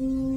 Mm-hmm.